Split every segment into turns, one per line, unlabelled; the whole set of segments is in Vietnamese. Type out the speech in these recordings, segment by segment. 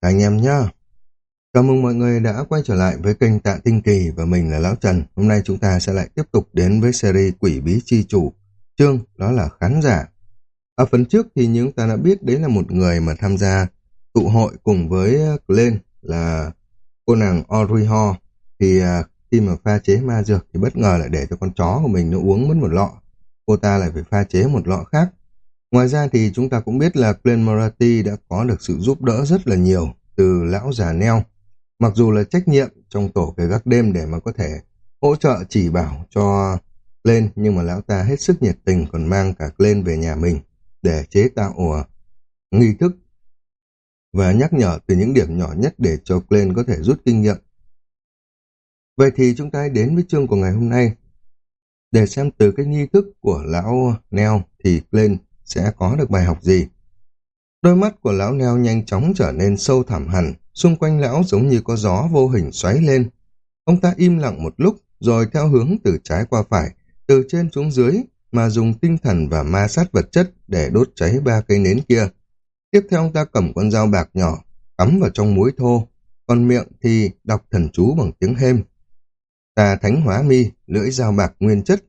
anh em nhá. Chào mừng mọi người đã quay trở lại với kênh Tạ Tinh Kỳ và mình là Lão Trần. Hôm nay chúng ta sẽ lại tiếp tục đến với series Quỷ Bí Chi Chủ. Chương, đó là khán giả. Ở phần trước thì chúng ta đã biết đấy là một người mà tham gia tụ hội cùng với ờ, Glenn là cô nàng Audrey Ho. Thì ờ, khi mà pha chế ma dược thì bất ngờ lại để cho con chó của mình nó uống mất một lọ. Cô ta lại phải pha chế một lọ khác Ngoài ra thì chúng ta cũng biết là Glenn Morati đã có được sự giúp đỡ rất là nhiều từ lão già neo. Mặc dù là trách nhiệm trong tổ về gác đêm để mà có thể hỗ trợ chỉ bảo cho lên nhưng mà lão ta hết sức nhiệt tình còn mang cả lên về nhà mình để chế tạo ờ, nghi thức và nhắc nhở từ những điểm nhỏ nhất để cho Glenn có thể rút kinh nghiệm. Vậy thì chúng ta đến với chương của ngày hôm nay. Để xem từ cái nghi thức của lão Neo thì Glenn sẽ có được bài học gì. Đôi mắt của lão neo nhanh chóng trở nên sâu thẳm hẳn, xung quanh lão giống như có gió vô hình xoáy lên. Ông ta im lặng một lúc, rồi theo hướng từ trái qua phải, từ trên xuống dưới, mà dùng tinh thần và ma sát vật chất để đốt cháy ba cây nến kia. Tiếp theo ông ta cầm con dao bạc nhỏ, cắm vào trong muối thô, còn miệng thì đọc thần chú bằng tiếng hêm. Ta thánh hóa mi, lưỡi dao bạc nguyên chất,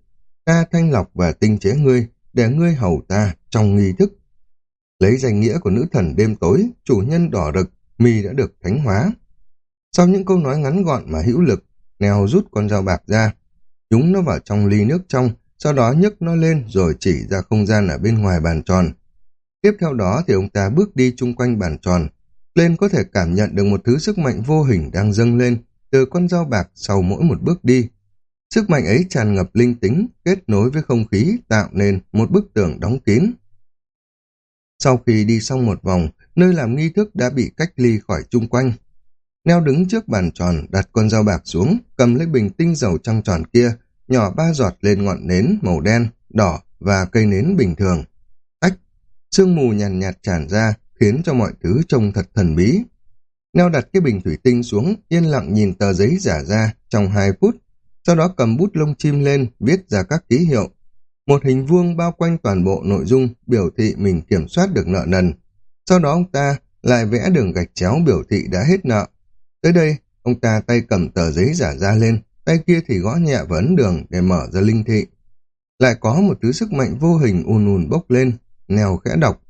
ta thanh lọc và tinh chế ngươi, để ngươi hầu ta trong nghi thức. Lấy danh nghĩa của nữ thần đêm tối, chủ nhân đỏ rực, mi đã được thánh hóa. Sau những câu nói ngắn gọn mà hữu lực, Nèo rút con dao bạc ra, nhúng nó vào trong ly nước trong, sau đó nhấc nó lên rồi chỉ ra không gian ở bên ngoài bàn tròn. Tiếp theo đó thì ông ta bước đi chung quanh bàn tròn, lên có thể cảm nhận được một thứ sức mạnh vô hình đang dâng lên từ con dao bạc sau mỗi một bước đi. Sức mạnh ấy tràn ngập linh tính, kết nối với không khí, tạo nên một bức tường đóng kín. Sau khi đi xong một vòng, nơi làm nghi thức đã bị cách ly khỏi chung quanh. Neo đứng trước bàn tròn, đặt con dao bạc xuống, cầm lấy bình tinh dầu trăng tròn kia, nhỏ ba giọt lên ngọn nến màu đen, đỏ và cây nến bình thường. Ách, sương mù nhàn nhạt, nhạt tràn ra, khiến cho mọi thứ trông thật thần bí. Neo đặt cái bình thủy tinh xuống, yên lặng nhìn tờ giấy giả ra trong hai phút, sau đó cầm bút lông chim lên, viết ra các ký hiệu. Một hình vuông bao quanh toàn bộ nội dung biểu thị mình kiểm soát được nợ nần. Sau đó ông ta lại vẽ đường gạch chéo biểu thị đã hết nợ. Tới đây, ông ta tay cầm tờ giấy giả ra lên, tay kia thì gõ nhẹ vào ấn đường để mở ra linh thị. Lại có một thứ sức mạnh vô hình ùn ùn bốc lên, nèo khẽ đọc.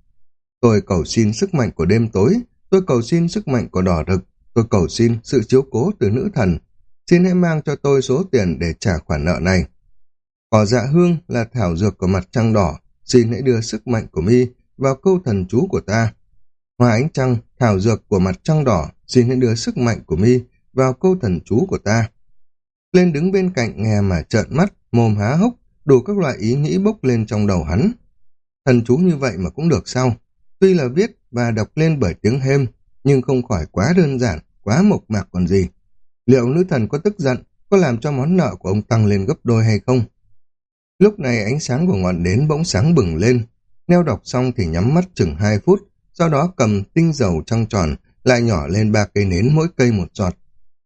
Tôi cầu xin sức mạnh của đêm tối, tôi cầu xin sức mạnh của đỏ rực, tôi cầu xin sự chiếu cố từ nữ thần, Xin hãy mang cho tôi số tiền để trả khoản nợ này. Cỏ dạ hương là thảo dược của mặt trăng đỏ, xin hãy đưa sức mạnh của mi vào câu thần chú của ta. Hoa ánh trăng, thảo dược của mặt trăng đỏ, xin hãy đưa sức mạnh của mi vào câu thần chú của ta. Lên đứng bên cạnh nghe mà trợn mắt, mồm há hốc, đủ các loại ý nghĩ bốc lên trong đầu hắn. Thần chú như vậy mà cũng được sao? Tuy là viết và đọc lên bởi tiếng hêm, nhưng không khỏi quá đơn giản, quá mộc mạc còn gì liệu nữ thần có tức giận, có làm cho món nợ của ông tăng lên gấp đôi hay không? Lúc này ánh sáng của ngọn nến bỗng sáng bừng lên, neo đọc xong thì nhắm mắt chừng hai phút, sau đó cầm tinh dầu trăng tròn, lại nhỏ lên ba cây nến mỗi cây một giọt.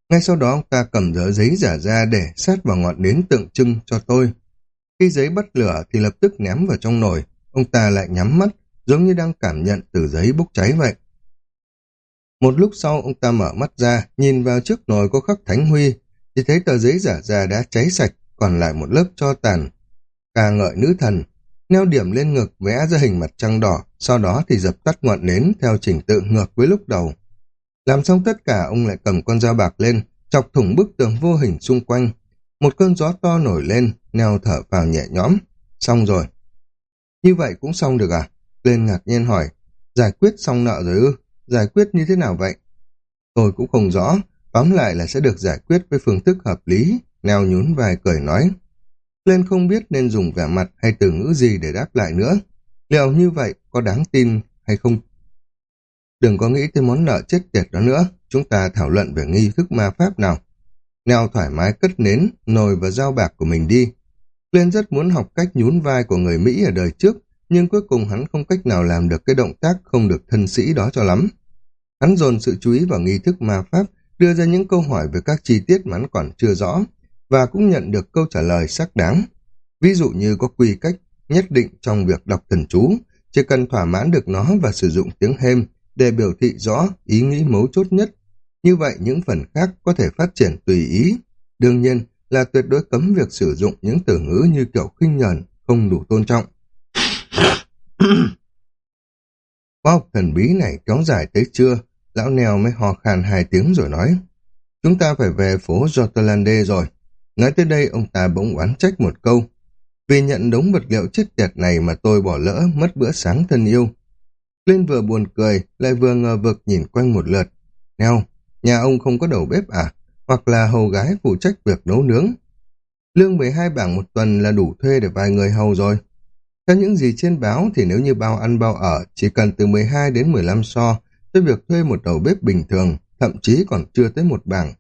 Ngay sau đó ông ta cầm dỡ giấy giả ra để sát vào ngọn nến tượng trưng cho tôi. Khi giấy bắt lửa thì lập tức ném vào trong nồi, ông ta lại nhắm mắt, giống như đang cảm nhận từ giấy bốc cháy vậy. Một lúc sau ông ta mở mắt ra, nhìn vào trước nồi có khắc thánh huy, thì thấy tờ giấy giả ra đã cháy sạch, còn lại một lớp cho tàn. Ca ngợi nữ thần, neo điểm lên ngực vẽ ra hình mặt trăng đỏ, sau đó thì dập tắt ngọn nến theo trình tự ngược với lúc đầu. Làm xong tất cả ông lại cầm con dao bạc lên, chọc thủng bức tường vô hình xung quanh. Một cơn gió to nổi lên, neo thở vào nhẹ nhõm. Xong rồi. Như vậy cũng xong được à? Lên ngạc nhiên hỏi. Giải quyết xong nợ rồi ư? Giải quyết như thế nào vậy? Tôi cũng không rõ, tóm lại là sẽ được giải quyết với phương thức hợp lý, neo nhún vai cười nói. Lên không biết nên dùng vẻ mặt hay từ ngữ gì để đáp lại nữa. Liệu như vậy có đáng tin hay không? Đừng có nghĩ tới món nợ chết tiệt đó nữa, chúng ta thảo luận về nghi thức ma pháp nào. Neo thoải mái cất nến, nồi và dao bạc của mình đi. Lên rất muốn học cách nhún vai của người Mỹ ở đời trước, nhưng cuối cùng hắn không cách nào làm được cái động tác không được thân sĩ đó cho lắm. Hắn dồn sự chú ý vào nghi thức ma pháp, đưa ra những câu hỏi về các chi tiết mà hắn còn chưa rõ, và cũng nhận được câu trả lời xác đáng. Ví dụ như có quy cách nhất định trong việc đọc thần chú, chỉ cần thỏa mãn được nó và sử dụng tiếng hêm, để biểu thị rõ ý nghĩ mấu chốt nhất. Như vậy những phần khác có thể phát triển tùy ý. Đương nhiên là tuyệt đối cấm việc sử dụng những từ ngữ như kiểu khinh nhờn, không đủ tôn trọng. Khoa học thần bí này kéo dài tới trưa, lão nèo mới hò khàn hai tiếng rồi nói. Chúng ta phải về phố Jotlande rồi. Nói tới đây ông ta bỗng oán trách một câu. Vì nhận đống vật liệu chết tiệt này mà tôi bỏ lỡ mất bữa sáng thân yêu. Lên vừa buồn cười, lại vừa ngờ vực nhìn quanh một lượt. Neo, nhà ông không có đầu bếp à? Hoặc là hầu gái phụ trách việc nấu nướng? Lương 12 bảng một tuần là đủ thuê để vài người hầu rồi. Theo những gì trên báo thì nếu như bao ăn bao ở chỉ cần từ 12 đến 15 so cho việc thuê một đầu bếp bình thường, thậm chí còn chưa tới một bảng.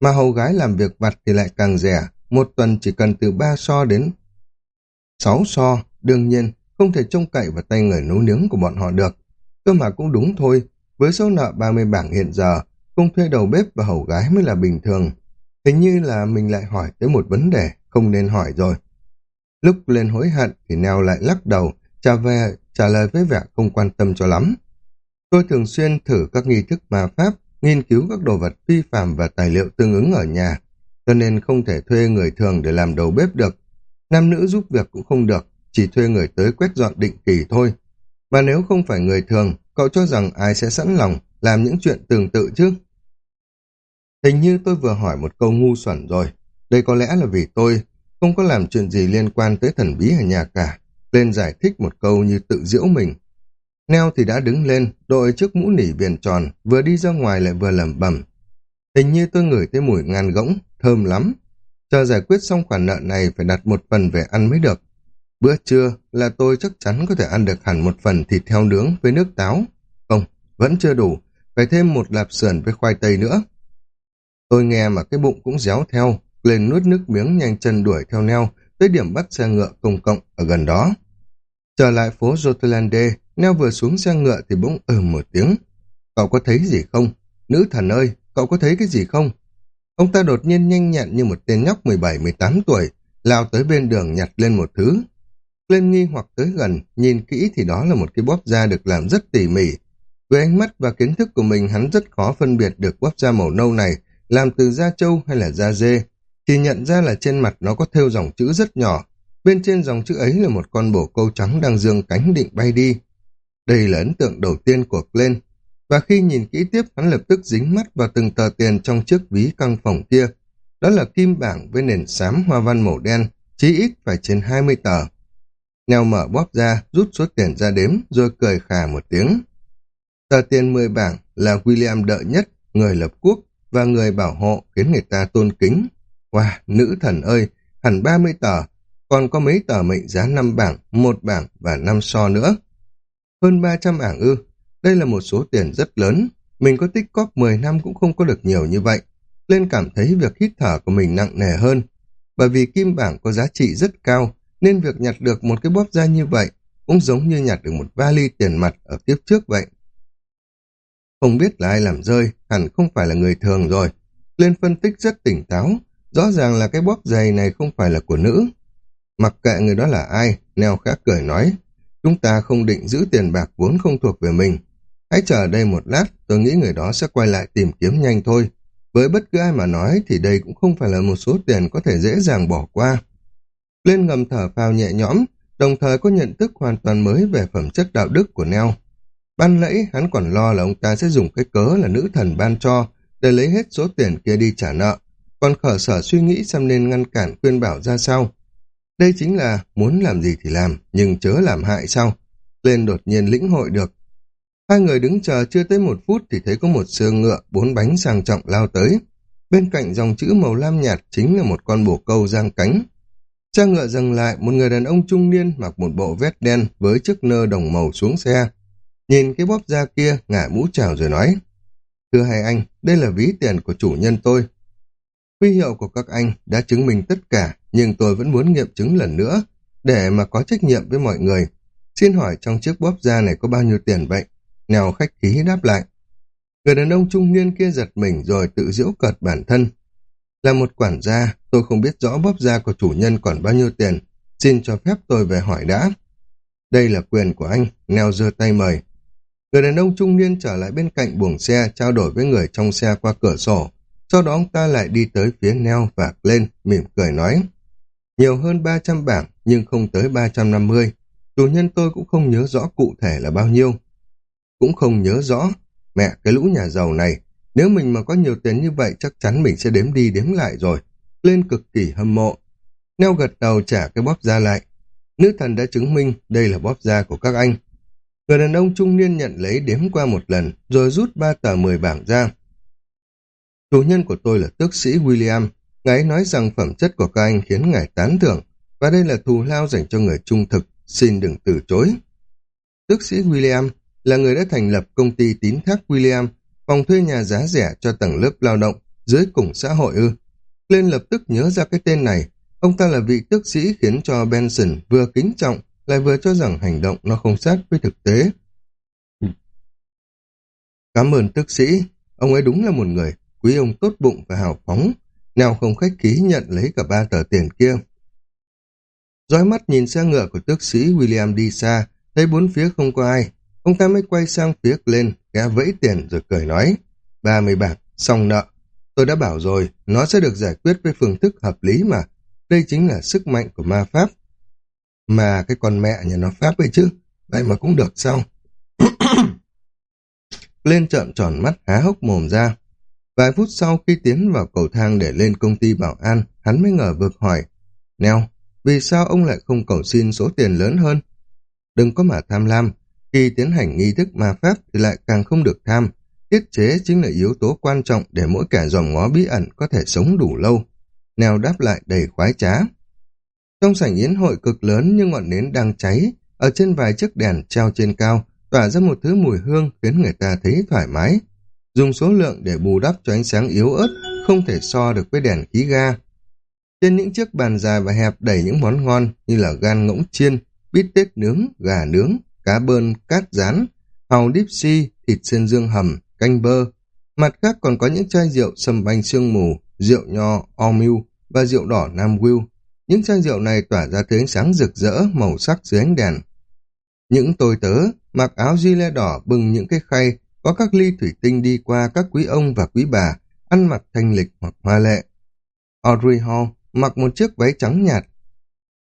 Mà hầu gái làm việc vặt thì lại càng rẻ, một tuần chỉ cần từ 3 so đến 6 so, đương nhiên không thể trông cậy vào tay người nấu nướng của bọn họ được. Cơ mà cũng đúng thôi, với số nợ 30 bảng hiện giờ, không thuê đầu bếp và hầu gái mới là bình thường. Hình như là mình lại hỏi tới một vấn đề không nên hỏi rồi. Lúc lên hối hận thì Neo lại lắc đầu, trả về trả lời với vẻ không quan tâm cho lắm. Tôi thường xuyên thử các nghi thức ma pháp, nghiên cứu các đồ vật phi phạm và tài liệu tương ứng ở nhà, cho nên không thể thuê người thường để làm đầu bếp được. Nam nữ giúp việc cũng không được, chỉ thuê người tới quét dọn định kỳ thôi. Mà nếu không phải người thường, cậu cho rằng ai sẽ sẵn lòng làm những chuyện tương tự chứ? Hình như tôi vừa hỏi một câu ngu xuẩn rồi. Đây có lẽ là vì tôi không có làm chuyện gì liên quan tới thần bí ở nhà cả. Lên giải thích một câu như tự giễu mình. Neo thì đã đứng lên, đội chiếc mũ nỉ viền tròn, vừa đi ra ngoài lại vừa lẩm bẩm. Hình như tôi ngửi thấy mùi ngan gỗng, thơm lắm. Chờ giải quyết xong khoản nợ này phải đặt một phần về ăn mới được. Bữa trưa là tôi chắc chắn có thể ăn được hẳn một phần thịt heo nướng với nước táo. Không, vẫn chưa đủ, phải thêm một lạp sườn với khoai tây nữa. Tôi nghe mà cái bụng cũng réo theo, lên nuốt nước miếng nhanh chân đuổi theo neo tới điểm bắt xe ngựa công cộng ở gần đó. Trở lại phố Jotlande, neo vừa xuống xe ngựa thì bỗng ừ một tiếng. Cậu có thấy gì không? Nữ thần ơi, cậu có thấy cái gì không? Ông ta đột nhiên nhanh nhẹn như một tên nhóc 17-18 tuổi, lao tới bên đường nhặt lên một thứ. Lên nghi hoặc tới gần, nhìn kỹ thì đó là một cái bóp da được làm rất tỉ mỉ. Với ánh mắt và kiến thức của mình hắn rất khó phân biệt được bóp da màu nâu này làm từ da trâu hay là da dê, thì nhận ra là trên mặt nó có thêu dòng chữ rất nhỏ. Bên trên dòng chữ ấy là một con bồ câu trắng đang dương cánh định bay đi. Đây là ấn tượng đầu tiên của Glenn. Và khi nhìn kỹ tiếp, hắn lập tức dính mắt vào từng tờ tiền trong chiếc ví căng phòng kia. Đó là kim bảng với nền xám hoa văn màu đen, chí ít phải trên 20 tờ. Neo mở bóp ra, rút số tiền ra đếm, rồi cười khà một tiếng. Tờ tiền 10 bảng là William đợi nhất, người lập quốc, và người bảo hộ khiến người ta tôn kính. Wow, nữ thần ơi, hẳn 30 tờ, còn có mấy tờ mệnh giá 5 bảng, một bảng và 5 so nữa. Hơn 300 ảng ư, đây là một số tiền rất lớn, mình có tích cóp 10 năm cũng không có được nhiều như vậy. Lên cảm thấy việc hít thở của mình nặng nề hơn, bởi vì kim bảng có giá trị rất cao, nên việc nhặt được một cái bóp ra như vậy cũng giống như nhặt được một vali tiền mặt ở kiếp trước vậy. Không biết là ai làm rơi, hẳn không phải là người thường rồi. Lên phân tích rất tỉnh táo, rõ ràng là cái bóp giày này không phải là của nữ. Mặc kệ người đó là ai, Neo khá cười nói, chúng ta không định giữ tiền bạc vốn không thuộc về mình. Hãy chờ đây một lát, tôi nghĩ người đó sẽ quay lại tìm kiếm nhanh thôi. Với bất cứ ai mà nói thì đây cũng không phải là một số tiền có thể dễ dàng bỏ qua. Lên ngầm thở phào nhẹ nhõm, đồng thời có nhận thức hoàn toàn mới về phẩm chất đạo đức của Neo. Ban nãy hắn còn lo là ông ta sẽ dùng cái cớ là nữ thần ban cho để lấy hết số tiền kia đi trả nợ, còn khở sở suy nghĩ xem nên ngăn cản khuyên bảo ra sao. Đây chính là muốn làm gì thì làm, nhưng chớ làm hại sao. Lên đột nhiên lĩnh hội được. Hai người đứng chờ chưa tới một phút thì thấy có một xương ngựa bốn bánh sang trọng lao tới. Bên cạnh dòng chữ màu lam nhạt chính là một con bồ câu giang cánh. Cha ngựa dừng lại, một người đàn ông trung niên mặc một bộ vest đen với chiếc nơ đồng màu xuống xe. Nhìn cái bóp da kia, ngả mũ chào rồi nói. Thưa hai anh, đây là ví tiền của chủ nhân tôi. Huy hiệu của các anh đã chứng minh tất cả, nhưng tôi vẫn muốn nghiệm chứng lần nữa, để mà có trách nhiệm với mọi người. Xin hỏi trong chiếc bóp da này có bao nhiêu tiền vậy? Nèo khách khí đáp lại. Người đàn ông trung niên kia giật mình rồi tự giễu cợt bản thân. Là một quản gia, tôi không biết rõ bóp da của chủ nhân còn bao nhiêu tiền. Xin cho phép tôi về hỏi đã. Đây là quyền của anh, Neo giơ tay mời. Người đàn ông trung niên trở lại bên cạnh buồng xe, trao đổi với người trong xe qua cửa sổ. Sau đó ông ta lại đi tới phía Neo và lên, mỉm cười nói. Nhiều hơn 300 bảng, nhưng không tới 350. Chủ nhân tôi cũng không nhớ rõ cụ thể là bao nhiêu. Cũng không nhớ rõ. Mẹ, cái lũ nhà giàu này, nếu mình mà có nhiều tiền như vậy chắc chắn mình sẽ đếm đi đếm lại rồi. Lên cực kỳ hâm mộ. Neo gật đầu trả cái bóp da lại. Nữ thần đã chứng minh đây là bóp da của các anh. Người đàn ông trung niên nhận lấy đếm qua một lần, rồi rút ba tờ mười bảng ra. Chủ nhân của tôi là tước sĩ William. Ngài nói rằng phẩm chất của các anh khiến ngài tán thưởng, và đây là thù lao dành cho người trung thực, xin đừng từ chối. Tước sĩ William là người đã thành lập công ty tín thác William, phòng thuê nhà giá rẻ cho tầng lớp lao động dưới cùng xã hội ư. Lên lập tức nhớ ra cái tên này, ông ta là vị tước sĩ khiến cho Benson vừa kính trọng lại vừa cho rằng hành động nó không sát với thực tế. Cảm ơn tước sĩ, ông ấy đúng là một người quý ông tốt bụng và hào phóng, nào không khách khí nhận lấy cả ba tờ tiền kia. Dõi mắt nhìn xe ngựa của tước sĩ William đi xa, thấy bốn phía không có ai, ông ta mới quay sang phía lên, gã vẫy tiền rồi cười nói, ba mươi bạc, xong nợ. Tôi đã bảo rồi, nó sẽ được giải quyết với phương thức hợp lý mà. Đây chính là sức mạnh của ma pháp. Mà cái con mẹ nhà nó Pháp ấy chứ, vậy mà cũng được sao? lên trợn tròn mắt há hốc mồm ra. Vài phút sau khi tiến vào cầu thang để lên công ty bảo an, hắn mới ngờ vực hỏi. Neo, vì sao ông lại không cầu xin số tiền lớn hơn? Đừng có mà tham lam, khi tiến hành nghi thức ma pháp thì lại càng không được tham. Tiết chế chính là yếu tố quan trọng để mỗi kẻ dòm ngó bí ẩn có thể sống đủ lâu. Neo đáp lại đầy khoái trá. Trong sảnh yến hội cực lớn nhưng ngọn nến đang cháy, ở trên vài chiếc đèn treo trên cao, tỏa ra một thứ mùi hương khiến người ta thấy thoải mái. Dùng số lượng để bù đắp cho ánh sáng yếu ớt, không thể so được với đèn khí ga. Trên những chiếc bàn dài và hẹp đầy những món ngon như là gan ngỗng chiên, bít tết nướng, gà nướng, cá bơn, cát rán, hàu deep sea, thịt sen dương hầm, canh bơ. Mặt khác còn có những chai rượu sâm banh sương mù, rượu nho, omiu và rượu đỏ Nam Will những chai rượu này tỏa ra thứ ánh sáng rực rỡ, màu sắc dưới ánh đèn. Những tôi tớ, mặc áo di le đỏ bưng những cái khay, có các ly thủy tinh đi qua các quý ông và quý bà, ăn mặc thanh lịch hoặc hoa lệ. Audrey Hall mặc một chiếc váy trắng nhạt,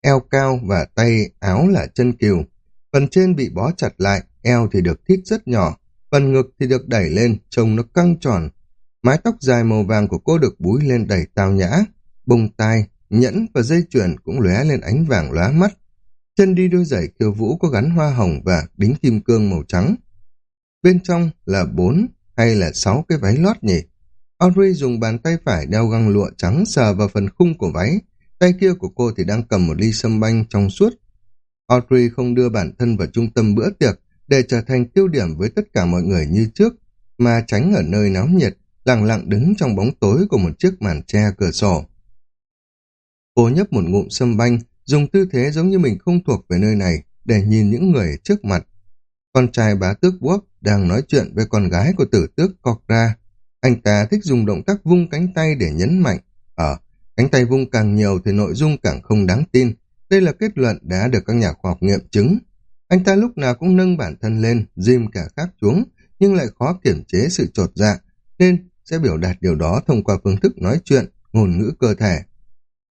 eo cao và tay áo là chân kiều. Phần trên bị bó chặt lại, eo thì được thít rất nhỏ, phần ngực thì được đẩy lên, trông nó căng tròn. Mái tóc dài màu vàng của cô được búi lên đầy tao nhã, bông tai, nhẫn và dây chuyền cũng lóe lên ánh vàng lóa mắt. Chân đi đôi giày kiều vũ có gắn hoa hồng và đính kim cương màu trắng. Bên trong là bốn hay là sáu cái váy lót nhỉ? Audrey dùng bàn tay phải đeo găng lụa trắng sờ vào phần khung của váy. Tay kia của cô thì đang cầm một ly sâm banh trong suốt. Audrey không đưa bản thân vào trung tâm bữa tiệc để trở thành tiêu điểm với tất cả mọi người như trước, mà tránh ở nơi náo nhiệt, lặng lặng đứng trong bóng tối của một chiếc màn tre cửa sổ. Cô nhấp một ngụm sâm banh, dùng tư thế giống như mình không thuộc về nơi này để nhìn những người trước mặt. Con trai bá tước Quốc đang nói chuyện với con gái của tử tước Cocra. Anh ta thích dùng động tác vung cánh tay để nhấn mạnh. Ở, ờ, cánh tay vung càng nhiều thì nội dung càng không đáng tin. Đây là kết luận đã được các nhà khoa học nghiệm chứng. Anh ta lúc nào cũng nâng bản thân lên, dìm cả khác xuống, nhưng lại khó kiểm chế sự trột dạ, nên sẽ biểu đạt điều đó thông qua phương thức nói chuyện, ngôn ngữ cơ thể.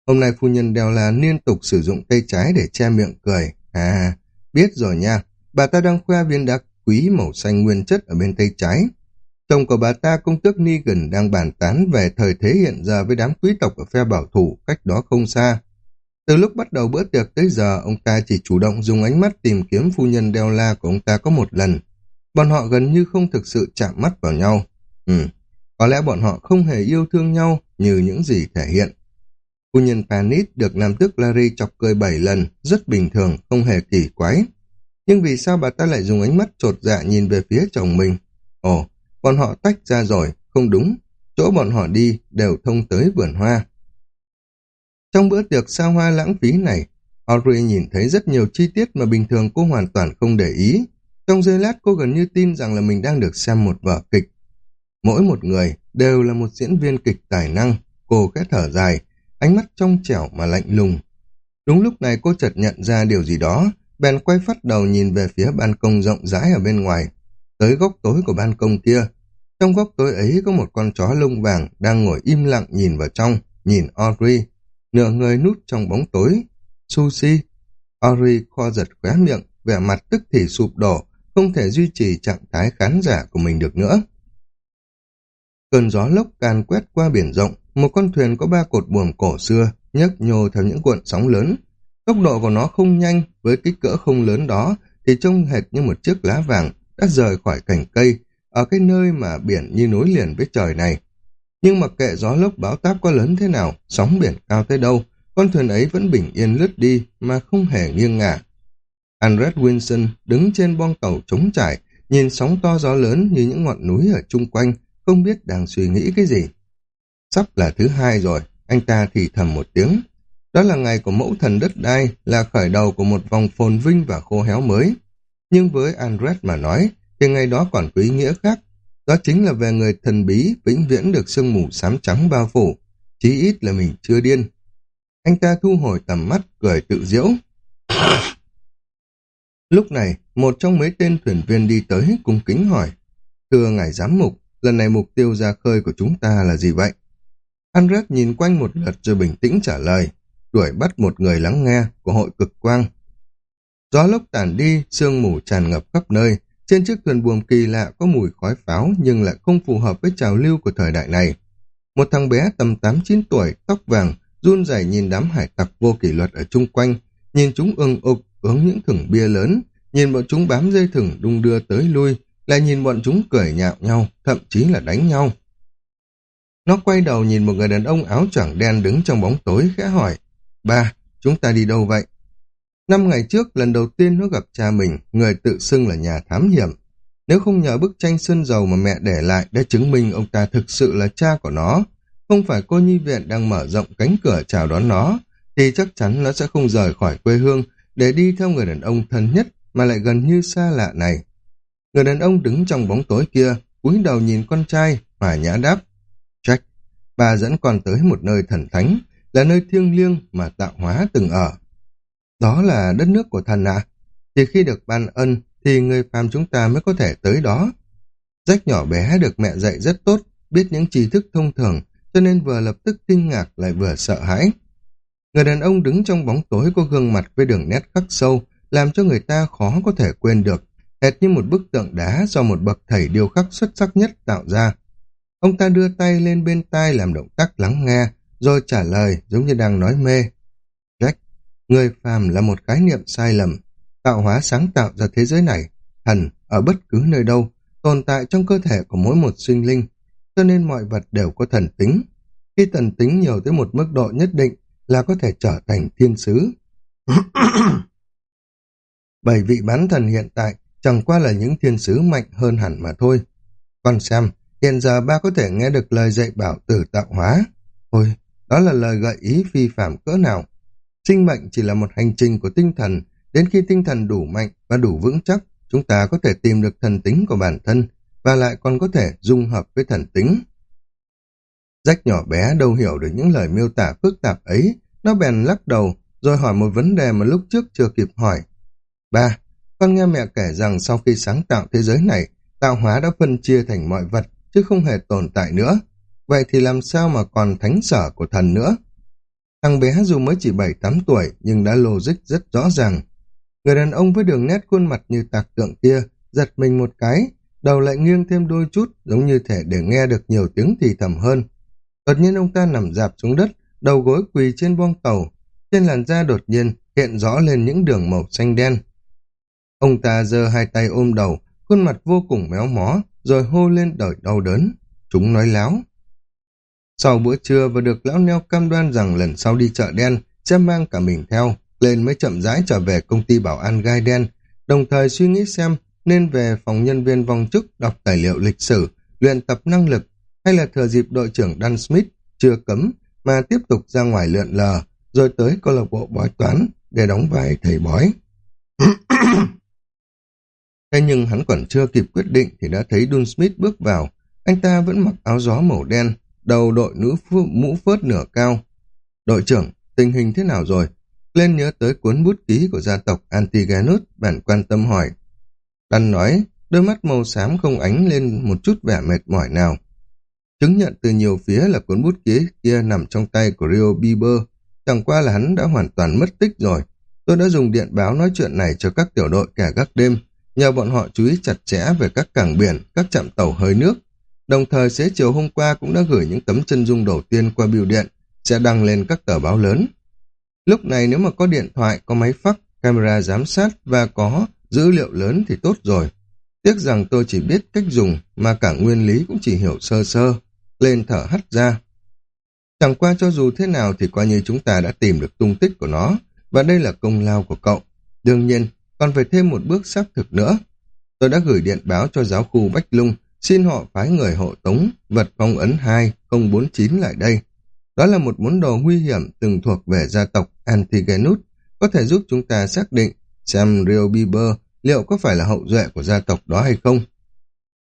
Hôm nay phu nhân đeo là liên tục sử dụng tay trái để che miệng cười. À, biết rồi nha. Bà ta đang khoe viên đá quý màu xanh nguyên chất ở bên tay trái. Chồng của bà ta công tước Negan đang bàn tán về thời thế hiện giờ với đám quý tộc ở phe bảo thủ cách đó không xa. Từ lúc bắt đầu bữa tiệc tới giờ, ông ta chỉ chủ động dùng ánh mắt tìm kiếm phu nhân đeo la của ông ta có một lần. Bọn họ gần như không thực sự chạm mắt vào nhau. Ừ, có lẽ bọn họ không hề yêu thương nhau như những gì thể hiện. Phu nhân Panis được nam tước Larry chọc cười bảy lần, rất bình thường, không hề kỳ quái. Nhưng vì sao bà ta lại dùng ánh mắt trột dạ nhìn về phía chồng mình? Ồ, bọn họ tách ra rồi, không đúng. Chỗ bọn họ đi đều thông tới vườn hoa. Trong bữa tiệc xa hoa lãng phí này, Audrey nhìn thấy rất nhiều chi tiết mà bình thường cô hoàn toàn không để ý. Trong giây lát cô gần như tin rằng là mình đang được xem một vở kịch. Mỗi một người đều là một diễn viên kịch tài năng. Cô khẽ thở dài, ánh mắt trong trẻo mà lạnh lùng. Đúng lúc này cô chợt nhận ra điều gì đó, bèn quay phát đầu nhìn về phía ban công rộng rãi ở bên ngoài. tới góc tối của ban công kia. Trong góc tối ấy có một con chó lông vàng đang ngồi im lặng nhìn vào trong, nhìn Audrey, nửa người nút trong bóng tối. Sushi. Audrey kho giật khóe miệng, vẻ mặt tức thì sụp đổ, không thể duy trì trạng thái khán giả của mình được nữa. Cơn gió lốc càn quét qua biển rộng, một con thuyền có ba cột buồm cổ xưa, nhấc nhô theo những cuộn sóng lớn. Tốc độ của nó không nhanh, với kích cỡ không lớn đó, thì trông hệt như một chiếc lá vàng đã rời khỏi cành cây, ở cái nơi mà biển như nối liền với trời này. Nhưng mặc kệ gió lốc báo táp có lớn thế nào, sóng biển cao tới đâu, con thuyền ấy vẫn bình yên lướt đi mà không hề nghiêng ngả. Andret Wilson đứng trên bong tàu trống trải, nhìn sóng to gió lớn như những ngọn núi ở chung quanh, không biết đang suy nghĩ cái gì. Sắp là thứ hai rồi, anh ta thì thầm một tiếng. Đó là ngày của mẫu thần đất đai, là khởi đầu của một vòng phồn vinh và khô héo mới. Nhưng với Andres mà nói, thì ngày đó còn có ý nghĩa khác. Đó chính là về người thần bí vĩnh viễn được sương mù xám trắng bao phủ. Chí ít là mình chưa điên. Anh ta thu hồi tầm mắt, cười tự diễu. Lúc này, một trong mấy tên thuyền viên đi tới cung kính hỏi. Thưa ngài giám mục, lần này mục tiêu ra khơi của chúng ta là gì vậy? Andres nhìn quanh một lượt rồi bình tĩnh trả lời, đuổi bắt một người lắng nghe của hội cực quang. Gió lốc tản đi, sương mù tràn ngập khắp nơi, trên chiếc thuyền buồm kỳ lạ có mùi khói pháo nhưng lại không phù hợp với trào lưu của thời đại này. Một thằng bé tầm 8-9 tuổi, tóc vàng, run rẩy nhìn đám hải tặc vô kỷ luật ở chung quanh, nhìn chúng ưng ục, uống những thừng bia lớn, nhìn bọn chúng bám dây thừng đung đưa tới lui, lại nhìn bọn chúng cười nhạo nhau, thậm chí là đánh nhau. Nó quay đầu nhìn một người đàn ông áo choàng đen đứng trong bóng tối khẽ hỏi, Ba, chúng ta đi đâu vậy? Năm ngày trước, lần đầu tiên nó gặp cha mình, người tự xưng là nhà thám hiểm. Nếu không nhờ bức tranh sơn dầu mà mẹ để lại để chứng minh ông ta thực sự là cha của nó, không phải cô nhi viện đang mở rộng cánh cửa chào đón nó, thì chắc chắn nó sẽ không rời khỏi quê hương để đi theo người đàn ông thân nhất mà lại gần như xa lạ này. Người đàn ông đứng trong bóng tối kia, cúi đầu nhìn con trai, mà nhã đáp. Jack, bà dẫn con tới một nơi thần thánh, là nơi thiêng liêng mà tạo hóa từng ở. Đó là đất nước của thần à? Thì khi được ban ân, thì người phàm chúng ta mới có thể tới đó. Jack nhỏ bé được mẹ dạy rất tốt, biết những tri thức thông thường, cho nên vừa lập tức kinh ngạc lại vừa sợ hãi. Người đàn ông đứng trong bóng tối có gương mặt với đường nét khắc sâu, làm cho người ta khó có thể quên được, hệt như một bức tượng đá do một bậc thầy điêu khắc xuất sắc nhất tạo ra. Ông ta đưa tay lên bên tai làm động tác lắng nghe, rồi trả lời giống như đang nói mê. Jack, người phàm là một khái niệm sai lầm, tạo hóa sáng tạo ra thế giới này, thần ở bất cứ nơi đâu, tồn tại trong cơ thể của mỗi một sinh linh, cho nên mọi vật đều có thần tính. Khi thần tính nhiều tới một mức độ nhất định là có thể trở thành thiên sứ. Bảy vị bán thần hiện tại chẳng qua là những thiên sứ mạnh hơn hẳn mà thôi. Con xem, hiện giờ ba có thể nghe được lời dạy bảo từ tạo hóa. Ôi, đó là lời gợi ý phi phạm cỡ nào. Sinh mệnh chỉ là một hành trình của tinh thần, đến khi tinh thần đủ mạnh và đủ vững chắc, chúng ta có thể tìm được thần tính của bản thân và lại còn có thể dung hợp với thần tính. Rách nhỏ bé đâu hiểu được những lời miêu tả phức tạp ấy, nó bèn lắc đầu, rồi hỏi một vấn đề mà lúc trước chưa kịp hỏi. Ba, con nghe mẹ kể rằng sau khi sáng tạo thế giới này, tạo hóa đã phân chia thành mọi vật, chứ không hề tồn tại nữa. Vậy thì làm sao mà còn thánh sở của thần nữa? Thằng bé dù mới chỉ 7-8 tuổi, nhưng đã logic rất rõ ràng. Người đàn ông với đường nét khuôn mặt như tạc tượng kia, giật mình một cái, đầu lại nghiêng thêm đôi chút, giống như thể để nghe được nhiều tiếng thì thầm hơn. Đột nhiên ông ta nằm dạp xuống đất, đầu gối quỳ trên boong tàu. Trên làn da đột nhiên hiện rõ lên những đường màu xanh đen. Ông ta giơ hai tay ôm đầu, khuôn mặt vô cùng méo mó, rồi hô lên đời đau đớn. Chúng nói láo. Sau bữa trưa và được lão neo cam đoan rằng lần sau đi chợ đen sẽ mang cả mình theo, lên mới chậm rãi trở về công ty bảo an gai đen, đồng thời suy nghĩ xem nên về phòng nhân viên vòng chức đọc tài liệu lịch sử, luyện tập năng lực, hay là thừa dịp đội trưởng Dan Smith chưa cấm mà tiếp tục ra ngoài lượn lờ, rồi tới câu lạc bộ bói toán để đóng vai thầy bói. Thế nhưng hắn còn chưa kịp quyết định thì đã thấy Dun Smith bước vào. Anh ta vẫn mặc áo gió màu đen, đầu đội nữ mũ phớt nửa cao. Đội trưởng, tình hình thế nào rồi? Lên nhớ tới cuốn bút ký của gia tộc Antigonus, bạn quan tâm hỏi. Đan nói, đôi mắt màu xám không ánh lên một chút vẻ mệt mỏi nào. Chứng nhận từ nhiều phía là cuốn bút ký kia nằm trong tay của Rio Bieber, chẳng qua là hắn đã hoàn toàn mất tích rồi. Tôi đã dùng điện báo nói chuyện này cho các tiểu đội cả các đêm, nhờ bọn họ chú ý chặt chẽ về các cảng biển, các trạm tàu hơi nước. Đồng thời xế chiều hôm qua cũng đã gửi những tấm chân dung đầu tiên qua bưu điện, sẽ đăng lên các tờ báo lớn. Lúc này nếu mà có điện thoại, có máy phát, camera giám sát và có dữ liệu lớn thì tốt rồi. Tiếc rằng tôi chỉ biết cách dùng mà cả nguyên lý cũng chỉ hiểu sơ sơ. Lên thở hắt ra. Chẳng qua cho dù thế nào thì coi như chúng ta đã tìm được tung tích của nó và đây là công lao của cậu. Đương nhiên, còn phải thêm một bước xác thực nữa. Tôi đã gửi điện báo cho giáo khu Bách Lung xin họ phái người hộ tống vật phong ấn 2049 lại đây. Đó là một món đồ nguy hiểm từng thuộc về gia tộc Antigenus, có thể giúp chúng ta xác định xem Rio Bieber liệu có phải là hậu duệ của gia tộc đó hay không.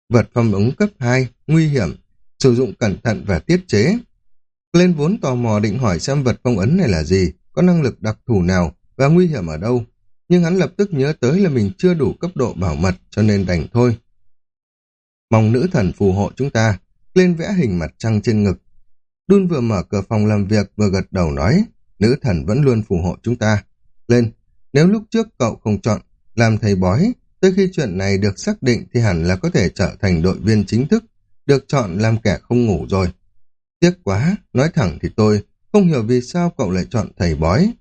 Vật phong ấn cấp 2, nguy hiểm, sử dụng cẩn thận và tiết chế. Lên vốn tò mò định hỏi xem vật phong ấn này là gì, có năng lực đặc thù nào và nguy hiểm ở đâu, nhưng hắn lập tức nhớ tới là mình chưa đủ cấp độ bảo mật cho nên đành thôi. Mong nữ thần phù hộ chúng ta, lên vẽ hình mặt trăng trên ngực. Đun vừa mở cửa phòng làm việc vừa gật đầu nói, nữ thần vẫn luôn phù hộ chúng ta. Lên, nếu lúc trước cậu không chọn làm thầy bói, tới khi chuyện này được xác định thì hẳn là có thể trở thành đội viên chính thức, được chọn làm kẻ không ngủ rồi. Tiếc quá, nói thẳng thì tôi không hiểu vì sao cậu lại chọn thầy bói.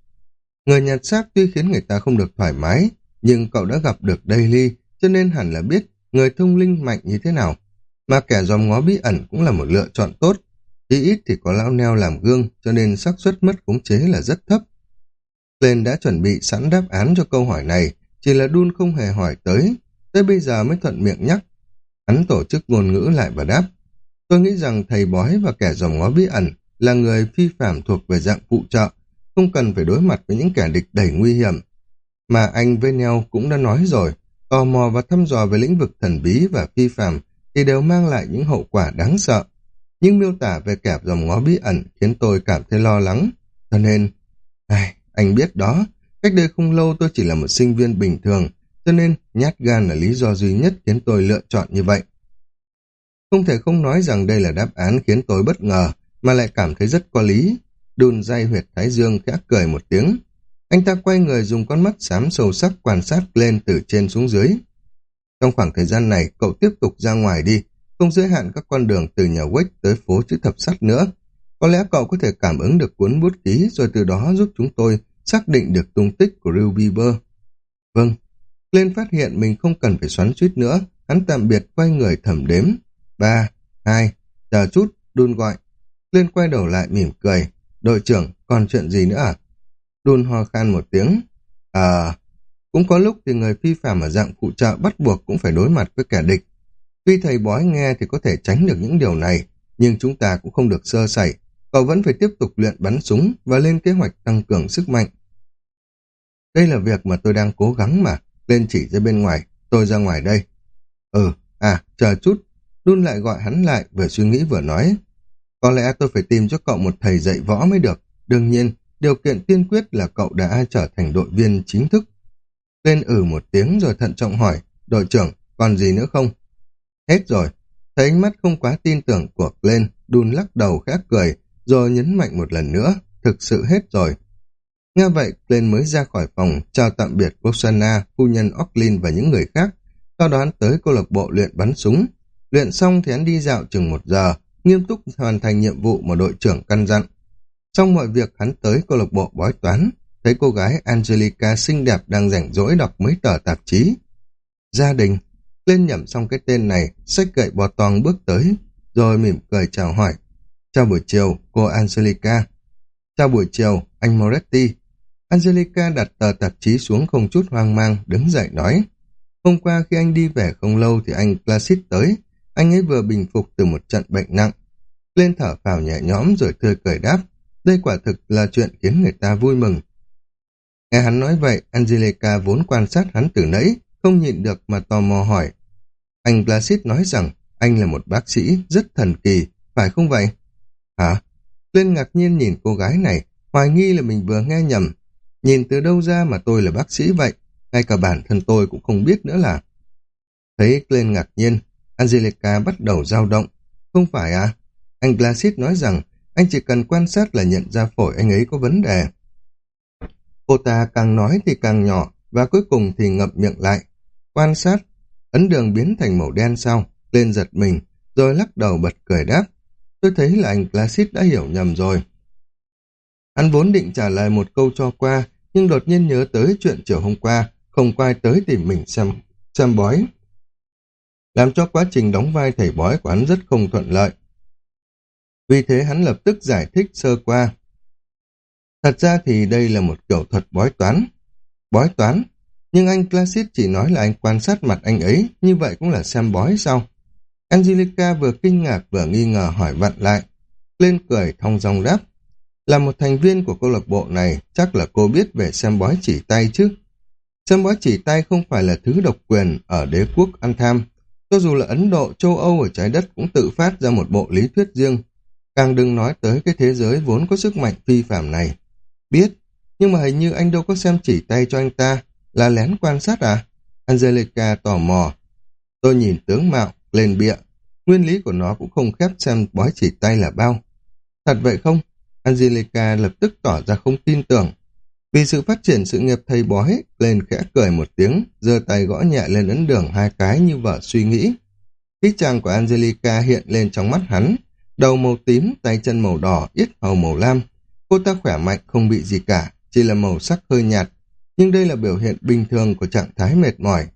Người nhặt xác tuy khiến người ta không được thoải mái, nhưng cậu đã gặp được Daily, cho nên hẳn là biết người thông linh mạnh như thế nào. Mà kẻ dòm ngó bí ẩn cũng là một lựa chọn tốt. Chỉ ít thì có lão neo làm gương, cho nên xác suất mất khống chế là rất thấp. Lên đã chuẩn bị sẵn đáp án cho câu hỏi này, chỉ là Đun không hề hỏi tới, tới bây giờ mới thuận miệng nhắc. Hắn tổ chức ngôn ngữ lại và đáp. Tôi nghĩ rằng thầy bói và kẻ dòm ngó bí ẩn là người phi phạm thuộc về dạng phụ trợ, không cần phải đối mặt với những kẻ địch đầy nguy hiểm. Mà anh với Neo cũng đã nói rồi, tò mò và thăm dò về lĩnh vực thần bí và phi phạm thì đều mang lại những hậu quả đáng sợ. Nhưng miêu tả về kẻ dòng ngó bí ẩn khiến tôi cảm thấy lo lắng. Cho nên, ai, anh biết đó, cách đây không lâu tôi chỉ là một sinh viên bình thường, cho nên nhát gan là lý do duy nhất khiến tôi lựa chọn như vậy. Không thể không nói rằng đây là đáp án khiến tôi bất ngờ, mà lại cảm thấy rất có lý. đùn dây huyệt thái dương khẽ cười một tiếng. Anh ta quay người dùng con mắt xám sâu sắc quan sát lên từ trên xuống dưới. Trong khoảng thời gian này, cậu tiếp tục ra ngoài đi, không giới hạn các con đường từ nhà Wake tới phố chữ thập sắt nữa. Có lẽ cậu có thể cảm ứng được cuốn bút ký rồi từ đó giúp chúng tôi xác định được tung tích của Real Bieber. Vâng, lên phát hiện mình không cần phải xoắn suýt nữa, hắn tạm biệt quay người thẩm đếm. Ba, hai, chờ chút, đun gọi. Lên quay đầu lại mỉm cười. Đội trưởng, còn chuyện gì nữa à? Đun ho khan một tiếng. À, cũng có lúc thì người phi phạm ở dạng phụ trợ bắt buộc cũng phải đối mặt với kẻ địch. Tuy thầy bói nghe thì có thể tránh được những điều này, nhưng chúng ta cũng không được sơ sẩy. Cậu vẫn phải tiếp tục luyện bắn súng và lên kế hoạch tăng cường sức mạnh. Đây là việc mà tôi đang cố gắng mà. Lên chỉ ra bên ngoài, tôi ra ngoài đây. Ừ, à, chờ chút. Đun lại gọi hắn lại, vừa suy nghĩ vừa nói. Có lẽ tôi phải tìm cho cậu một thầy dạy võ mới được. Đương nhiên, điều kiện tiên quyết là cậu đã trở thành đội viên chính thức. Lên ử ừ một tiếng rồi thận trọng hỏi, đội trưởng, còn gì nữa không? Hết rồi. Thấy ánh mắt không quá tin tưởng của lên đun lắc đầu khẽ cười, rồi nhấn mạnh một lần nữa, thực sự hết rồi. Nghe vậy, lên mới ra khỏi phòng, chào tạm biệt Roxana, phu nhân Ocklin và những người khác. Sau đó hắn tới câu lạc bộ luyện bắn súng. Luyện xong thì hắn đi dạo chừng một giờ, nghiêm túc hoàn thành nhiệm vụ mà đội trưởng căn dặn. Trong mọi việc hắn tới câu lạc bộ bói toán, thấy cô gái Angelica xinh đẹp đang rảnh rỗi đọc mấy tờ tạp chí. Gia đình, lên nhẩm xong cái tên này, sách gậy bò toang bước tới, rồi mỉm cười chào hỏi. Chào buổi chiều, cô Angelica. Chào buổi chiều, anh Moretti. Angelica đặt tờ tạp chí xuống không chút hoang mang, đứng dậy nói. Hôm qua khi anh đi về không lâu thì anh Placid tới, anh ấy vừa bình phục từ một trận bệnh nặng. Lên thở phào nhẹ nhõm rồi tươi cười đáp. Đây quả thực là chuyện khiến người ta vui mừng. Nghe hắn nói vậy, Angelica vốn quan sát hắn từ nãy, không nhịn được mà tò mò hỏi. Anh Placid nói rằng anh là một bác sĩ rất thần kỳ, phải không vậy? Hả? Lên ngạc nhiên nhìn cô gái này, hoài nghi là mình vừa nghe nhầm. Nhìn từ đâu ra mà tôi là bác sĩ vậy? Ngay cả bản thân tôi cũng không biết nữa là. Thấy Glenn ngạc nhiên, Angelica bắt đầu dao động. Không phải à? Anh Glacis nói rằng anh chỉ cần quan sát là nhận ra phổi anh ấy có vấn đề. Cô ta càng nói thì càng nhỏ và cuối cùng thì ngậm miệng lại. Quan sát, ấn đường biến thành màu đen sau, lên giật mình, rồi lắc đầu bật cười đáp. Tôi thấy là anh Glacis đã hiểu nhầm rồi. Hắn vốn định trả lời một câu cho qua, nhưng đột nhiên nhớ tới chuyện chiều hôm qua, không quay tới tìm mình xem, xem bói. Làm cho quá trình đóng vai thầy bói của hắn rất không thuận lợi. Vì thế hắn lập tức giải thích sơ qua. Thật ra thì đây là một kiểu thuật bói toán. Bói toán? Nhưng anh Classic chỉ nói là anh quan sát mặt anh ấy, như vậy cũng là xem bói sao? Angelica vừa kinh ngạc vừa nghi ngờ hỏi vặn lại. Lên cười thong dong đáp. Là một thành viên của câu lạc bộ này, chắc là cô biết về xem bói chỉ tay chứ. Xem bói chỉ tay không phải là thứ độc quyền ở đế quốc An Tham. Cho dù là Ấn Độ, châu Âu ở trái đất cũng tự phát ra một bộ lý thuyết riêng. Càng đừng nói tới cái thế giới vốn có sức mạnh phi phạm này. Biết, nhưng mà hình như anh đâu có xem chỉ tay cho anh ta, là lén quan sát à? Angelica tò mò. Tôi nhìn tướng mạo, lên bịa. Nguyên lý của nó cũng không khép xem bói chỉ tay là bao. Thật vậy không? Angelica lập tức tỏ ra không tin tưởng. Vì sự phát triển sự nghiệp thầy bói, lên khẽ cười một tiếng, giơ tay gõ nhẹ lên ấn đường hai cái như vợ suy nghĩ. Khí chàng của Angelica hiện lên trong mắt hắn, đầu màu tím, tay chân màu đỏ, ít hầu màu lam. Cô ta khỏe mạnh, không bị gì cả, chỉ là màu sắc hơi nhạt, nhưng đây là biểu hiện bình thường của trạng thái mệt mỏi.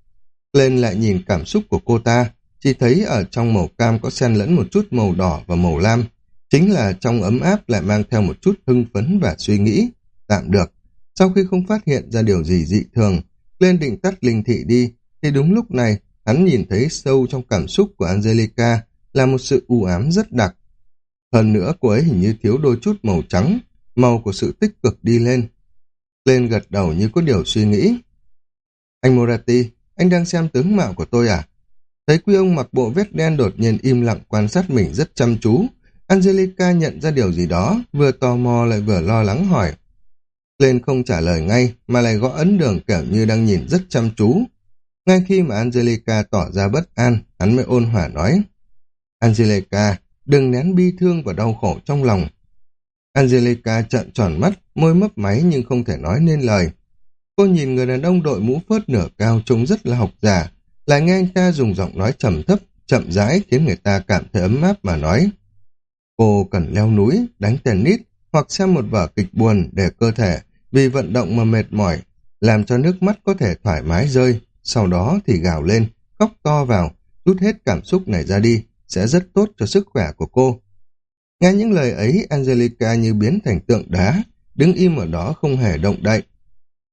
Lên lại nhìn cảm xúc của cô ta, chỉ thấy ở trong màu cam có xen lẫn một chút màu đỏ và màu lam, chính là trong ấm áp lại mang theo một chút hưng phấn và suy nghĩ. Tạm được. Sau khi không phát hiện ra điều gì dị thường, lên định tắt linh thị đi, thì đúng lúc này, hắn nhìn thấy sâu trong cảm xúc của Angelica là một sự u ám rất đặc. Hơn nữa, cô ấy hình như thiếu đôi chút màu trắng, màu của sự tích cực đi lên. Lên gật đầu như có điều suy nghĩ. Anh Morati, anh đang xem tướng mạo của tôi à? Thấy quý ông mặc bộ vest đen đột nhiên im lặng quan sát mình rất chăm chú. Angelica nhận ra điều gì đó, vừa tò mò lại vừa lo lắng hỏi. Lên không trả lời ngay, mà lại gõ ấn đường kiểu như đang nhìn rất chăm chú. Ngay khi mà Angelica tỏ ra bất an, hắn mới ôn hỏa nói. Angelica, đừng nén bi thương và đau khổ trong lòng. Angelica trợn tròn mắt, môi mấp máy nhưng không thể nói nên lời. Cô nhìn người đàn ông đội mũ phớt nửa cao trông rất là học giả, lại nghe anh ta dùng giọng nói trầm thấp, chậm rãi khiến người ta cảm thấy ấm áp mà nói. Cô cần leo núi, đánh tennis hoặc xem một vở kịch buồn để cơ thể vì vận động mà mệt mỏi, làm cho nước mắt có thể thoải mái rơi, sau đó thì gào lên, khóc to vào, rút hết cảm xúc này ra đi, sẽ rất tốt cho sức khỏe của cô. Nghe những lời ấy, Angelica như biến thành tượng đá, đứng im ở đó không hề động đậy.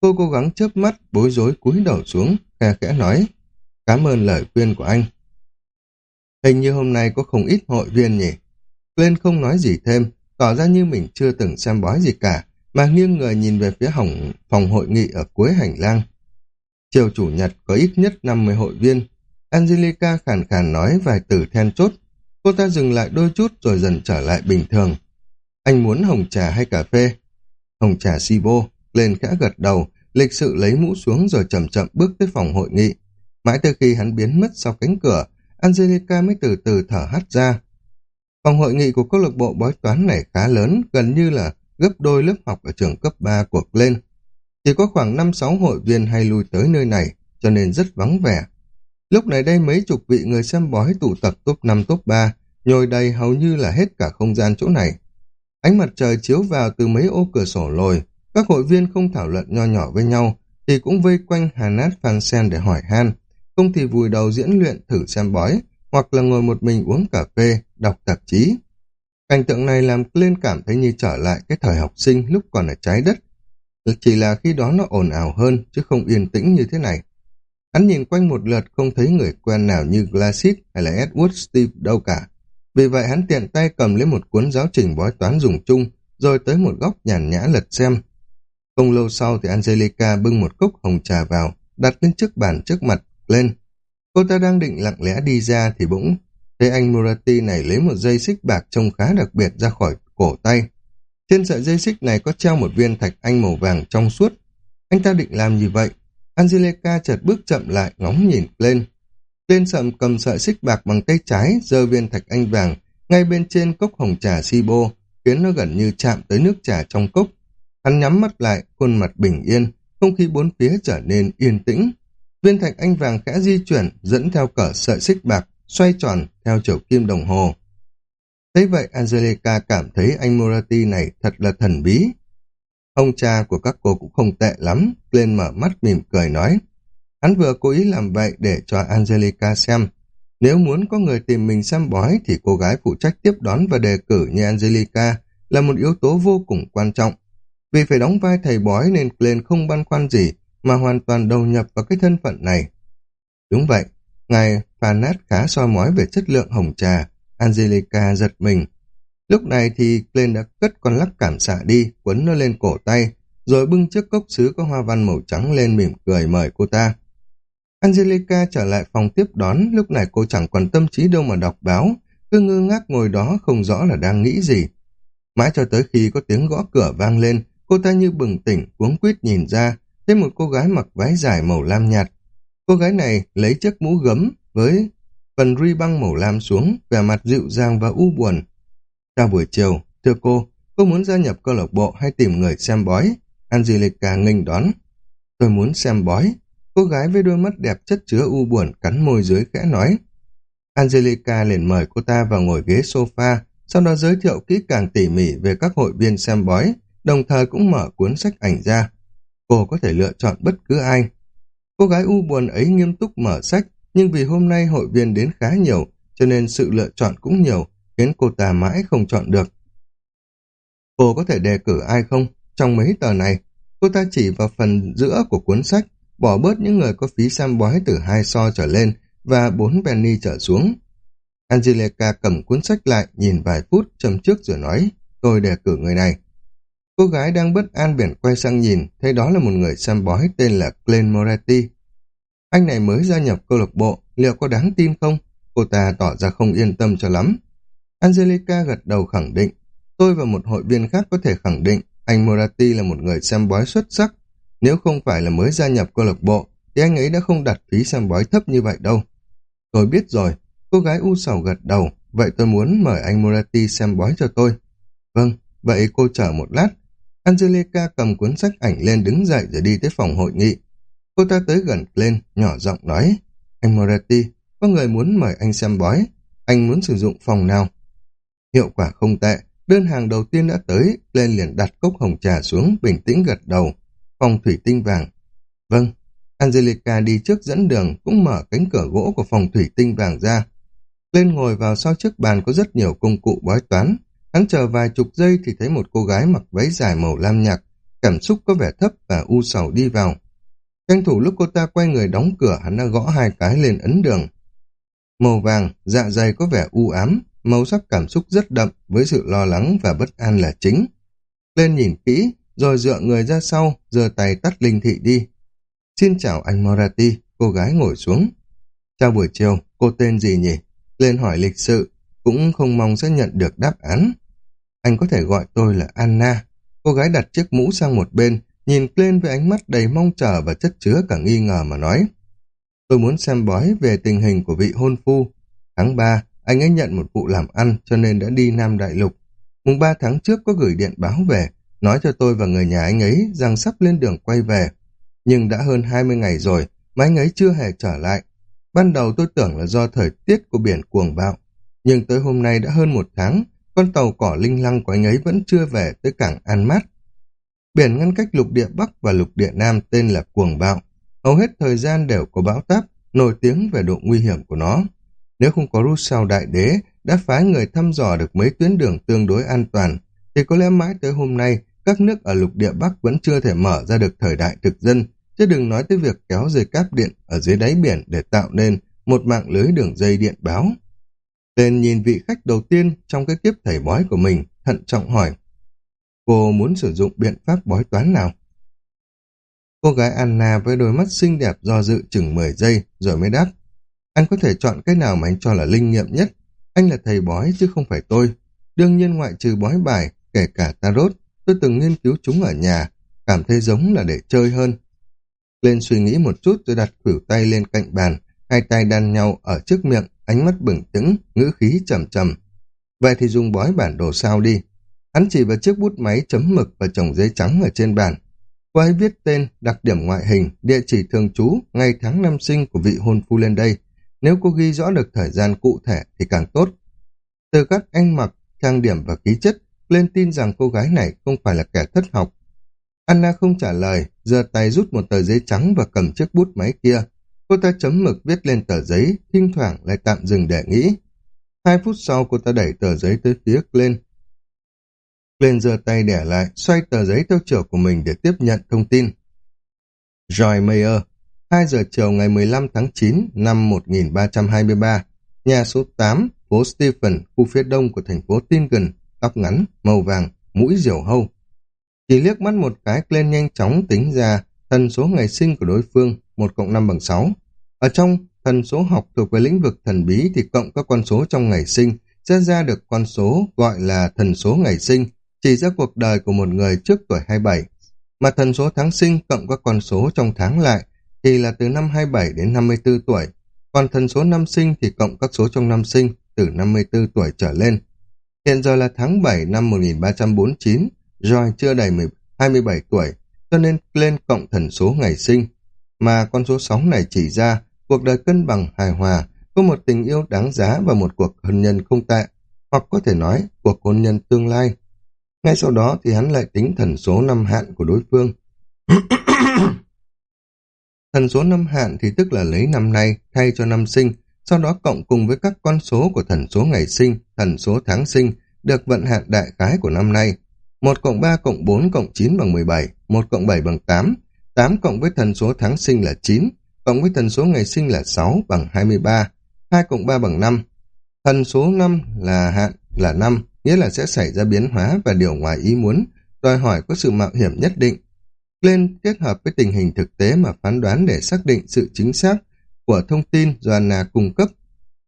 Cô cố gắng chớp mắt, bối rối cúi đầu xuống, khe khẽ nói, cảm ơn lời khuyên của anh. Hình như hôm nay có không ít hội viên nhỉ. Lên không nói gì thêm, tỏ ra như mình chưa từng xem bói gì cả, mà nghiêng người nhìn về phía hỏng phòng hội nghị ở cuối hành lang. Chiều chủ nhật có ít nhất 50 hội viên. Angelica khàn khàn nói vài từ then chốt. Cô ta dừng lại đôi chút rồi dần trở lại bình thường. Anh muốn hồng trà hay cà phê? Hồng trà Sibo, lên khẽ gật đầu, lịch sự lấy mũ xuống rồi chậm chậm bước tới phòng hội nghị. Mãi tới khi hắn biến mất sau cánh cửa, Angelica mới từ từ thở hắt ra. Phòng hội nghị của câu lạc bộ bói toán này khá lớn, gần như là gấp đôi lớp học ở trường cấp 3 của lên. Chỉ có khoảng 5-6 hội viên hay lui tới nơi này, cho nên rất vắng vẻ. Lúc này đây mấy chục vị người xem bói tụ tập top 5 top 3, nhồi đầy hầu như là hết cả không gian chỗ này. Ánh mặt trời chiếu vào từ mấy ô cửa sổ lồi, các hội viên không thảo luận nho nhỏ với nhau, thì cũng vây quanh hàn nát phan sen để hỏi han, không thì vùi đầu diễn luyện thử xem bói, hoặc là ngồi một mình uống cà phê, đọc tạp chí. Cảnh tượng này làm lên cảm thấy như trở lại cái thời học sinh lúc còn ở trái đất. Chỉ là khi đó nó ồn ào hơn, chứ không yên tĩnh như thế này. Hắn nhìn quanh một lượt không thấy người quen nào như Glacis hay là Edward Steve đâu cả. Vì vậy hắn tiện tay cầm lấy một cuốn giáo trình bói toán dùng chung, rồi tới một góc nhàn nhã lật xem. Không lâu sau thì Angelica bưng một cốc hồng trà vào, đặt lên trước bàn trước mặt, lên. Cô ta đang định lặng lẽ đi ra thì bỗng thấy anh Murati này lấy một dây xích bạc trông khá đặc biệt ra khỏi cổ tay. Trên sợi dây xích này có treo một viên thạch anh màu vàng trong suốt. Anh ta định làm gì vậy? Angelica chợt bước chậm lại ngóng nhìn lên. Tên sầm cầm sợi xích bạc bằng tay trái, giơ viên thạch anh vàng, ngay bên trên cốc hồng trà sibo khiến nó gần như chạm tới nước trà trong cốc. Hắn nhắm mắt lại, khuôn mặt bình yên, không khí bốn phía trở nên yên tĩnh. Viên thạch anh vàng khẽ di chuyển, dẫn theo cỡ sợi xích bạc, xoay tròn theo chiều kim đồng hồ. Thế vậy Angelica cảm thấy anh Morati này thật là thần bí. Ông cha của các cô cũng không tệ lắm, lên mở mắt mỉm cười nói. Hắn vừa cố ý làm vậy để cho Angelica xem. Nếu muốn có người tìm mình xem bói thì cô gái phụ trách tiếp đón và đề cử như Angelica là một yếu tố vô cùng quan trọng. Vì phải đóng vai thầy bói nên Glenn không băn khoăn gì mà hoàn toàn đầu nhập vào cái thân phận này. Đúng vậy, ngài Phanat khá soi mói về chất lượng hồng trà, Angelica giật mình. Lúc này thì Glenn đã cất con lắc cảm xạ đi, quấn nó lên cổ tay, rồi bưng chiếc cốc sứ có hoa văn màu trắng lên mỉm cười mời cô ta. Angelica trở lại phòng tiếp đón, lúc này cô chẳng còn tâm trí đâu mà đọc báo, cứ ngơ ngác ngồi đó không rõ là đang nghĩ gì. Mãi cho tới khi có tiếng gõ cửa vang lên, cô ta như bừng tỉnh, cuống quýt nhìn ra, thấy một cô gái mặc váy dài màu lam nhạt. Cô gái này lấy chiếc mũ gấm với phần ruy băng màu lam xuống, vẻ mặt dịu dàng và u buồn. Chào buổi chiều, thưa cô, cô muốn gia nhập câu lạc bộ hay tìm người xem bói? Angelica nghênh đón. Tôi muốn xem bói. Cô gái với đôi mắt đẹp chất chứa u buồn cắn môi dưới khẽ nói. Angelica liền mời cô ta vào ngồi ghế sofa, sau đó giới thiệu kỹ càng tỉ mỉ về các hội viên xem bói, đồng thời cũng mở cuốn sách ảnh ra. Cô có thể lựa chọn bất cứ ai. Cô gái u buồn ấy nghiêm túc mở sách, nhưng vì hôm nay hội viên đến khá nhiều, cho nên sự lựa chọn cũng nhiều, khiến cô ta mãi không chọn được. Cô có thể đề cử ai không? Trong mấy tờ này, cô ta chỉ vào phần giữa của cuốn sách, bỏ bớt những người có phí xem bói từ hai so trở lên và bốn penny trở xuống. Angelica cầm cuốn sách lại, nhìn vài phút, châm trước rồi nói, tôi đề cử người này. Cô gái đang bất an biển quay sang nhìn, thấy đó là một người xem bói tên là Glenn Moretti. Anh này mới gia nhập câu lạc bộ, liệu có đáng tin không? Cô ta tỏ ra không yên tâm cho lắm. Angelica gật đầu khẳng định. Tôi và một hội viên khác có thể khẳng định anh Morati là một người xem bói xuất sắc. Nếu không phải là mới gia nhập câu lạc bộ, thì anh ấy đã không đặt phí xem bói thấp như vậy đâu. Tôi biết rồi, cô gái u sầu gật đầu, vậy tôi muốn mời anh Morati xem bói cho tôi. Vâng, vậy cô chờ một lát. Angelica cầm cuốn sách ảnh lên đứng dậy rồi đi tới phòng hội nghị. Cô ta tới gần lên, nhỏ giọng nói, anh Morati, có người muốn mời anh xem bói, anh muốn sử dụng phòng nào? Hiệu quả không tệ, đơn hàng đầu tiên đã tới, lên liền đặt cốc hồng trà xuống, bình tĩnh gật đầu, phòng thủy tinh vàng. Vâng, Angelica đi trước dẫn đường, cũng mở cánh cửa gỗ của phòng thủy tinh vàng ra. Lên ngồi vào sau chiếc bàn có rất nhiều công cụ bói toán, hắn chờ vài chục giây thì thấy một cô gái mặc váy dài màu lam nhạt, cảm xúc có vẻ thấp và u sầu đi vào. Tranh thủ lúc cô ta quay người đóng cửa hắn đã gõ hai cái lên ấn đường. Màu vàng, dạ dày có vẻ u ám, màu sắc cảm xúc rất đậm với sự lo lắng và bất an là chính. Lên nhìn kỹ, rồi dựa người ra sau, giơ tay tắt linh thị đi. Xin chào anh Morati, cô gái ngồi xuống. Chào buổi chiều, cô tên gì nhỉ? Lên hỏi lịch sự, cũng không mong sẽ nhận được đáp án. Anh có thể gọi tôi là Anna. Cô gái đặt chiếc mũ sang một bên, nhìn lên với ánh mắt đầy mong chờ và chất chứa cả nghi ngờ mà nói. Tôi muốn xem bói về tình hình của vị hôn phu. Tháng 3, anh ấy nhận một vụ làm ăn cho nên đã đi Nam Đại Lục. Mùng 3 tháng trước có gửi điện báo về, nói cho tôi và người nhà anh ấy rằng sắp lên đường quay về. Nhưng đã hơn 20 ngày rồi mà anh ấy chưa hề trở lại. Ban đầu tôi tưởng là do thời tiết của biển cuồng bạo. Nhưng tới hôm nay đã hơn một tháng, con tàu cỏ linh lăng của anh ấy vẫn chưa về tới cảng An Mát. Biển ngăn cách lục địa Bắc và lục địa Nam tên là Cuồng Bạo. Hầu hết thời gian đều có bão táp, nổi tiếng về độ nguy hiểm của nó. Nếu không có Rousseau Đại Đế đã phái người thăm dò được mấy tuyến đường tương đối an toàn, thì có lẽ mãi tới hôm nay các nước ở lục địa Bắc vẫn chưa thể mở ra được thời đại thực dân, chứ đừng nói tới việc kéo dây cáp điện ở dưới đáy biển để tạo nên một mạng lưới đường dây điện báo. Tên nhìn vị khách đầu tiên trong cái kiếp thầy bói của mình, thận trọng hỏi. Cô muốn sử dụng biện pháp bói toán nào? Cô gái Anna với đôi mắt xinh đẹp do dự chừng 10 giây rồi mới đáp. Anh có thể chọn cái nào mà anh cho là linh nghiệm nhất. Anh là thầy bói chứ không phải tôi. Đương nhiên ngoại trừ bói bài, kể cả tarot, tôi từng nghiên cứu chúng ở nhà, cảm thấy giống là để chơi hơn. Lên suy nghĩ một chút rồi đặt khuỷu tay lên cạnh bàn, hai tay đan nhau ở trước miệng, ánh mắt bừng tĩnh, ngữ khí trầm trầm. Vậy thì dùng bói bản đồ sao đi. Hắn chỉ vào chiếc bút máy chấm mực và chồng giấy trắng ở trên bàn. Cô ấy viết tên, đặc điểm ngoại hình, địa chỉ thường trú, ngày tháng năm sinh của vị hôn phu lên đây. Nếu cô ghi rõ được thời gian cụ thể thì càng tốt. Từ các anh mặc, trang điểm và ký chất, lên tin rằng cô gái này không phải là kẻ thất học. Anna không trả lời, giơ tay rút một tờ giấy trắng và cầm chiếc bút máy kia. Cô ta chấm mực viết lên tờ giấy, thỉnh thoảng lại tạm dừng để nghĩ. Hai phút sau cô ta đẩy tờ giấy tới phía lên. Lên giơ tay đẻ lại, xoay tờ giấy theo chiều của mình để tiếp nhận thông tin. Joy Mayer, 2 giờ chiều ngày 15 tháng 9 năm 1323, nhà số 8, phố Stephen, khu phía đông của thành phố Tingen, tóc ngắn, màu vàng, mũi diều hâu. Chỉ liếc mắt một cái lên nhanh chóng tính ra thần số ngày sinh của đối phương 1 cộng 5 bằng 6. Ở trong thần số học thuộc về lĩnh vực thần bí thì cộng các con số trong ngày sinh sẽ ra được con số gọi là thần số ngày sinh, chỉ ra cuộc đời của một người trước tuổi 27. Mà thần số tháng sinh cộng các con số trong tháng lại thì là từ năm 27 đến 54 tuổi, còn thần số năm sinh thì cộng các số trong năm sinh từ 54 tuổi trở lên. Hiện giờ là tháng 7 năm 1349, Joy chưa đầy 27 tuổi, cho nên lên cộng thần số ngày sinh. Mà con số 6 này chỉ ra cuộc đời cân bằng hài hòa, có một tình yêu đáng giá và một cuộc hôn nhân không tệ, hoặc có thể nói cuộc hôn nhân tương lai. Ngay sau đó thì hắn lại tính thần số năm hạn của đối phương. thần số năm hạn thì tức là lấy năm nay thay cho năm sinh, sau đó cộng cùng với các con số của thần số ngày sinh, thần số tháng sinh, được vận hạn đại khái của năm nay. 1 cộng 3 cộng 4 cộng 9 bằng 17, 1 cộng 7 bằng 8, 8 cộng với thần số tháng sinh là 9, cộng với thần số ngày sinh là 6 bằng 23, 2 cộng 3 bằng 5. Thần số 5 là hạn là 5, nghĩa là sẽ xảy ra biến hóa và điều ngoài ý muốn, đòi hỏi có sự mạo hiểm nhất định. Glenn kết hợp với tình hình thực tế mà phán đoán để xác định sự chính xác của thông tin do Anna cung cấp.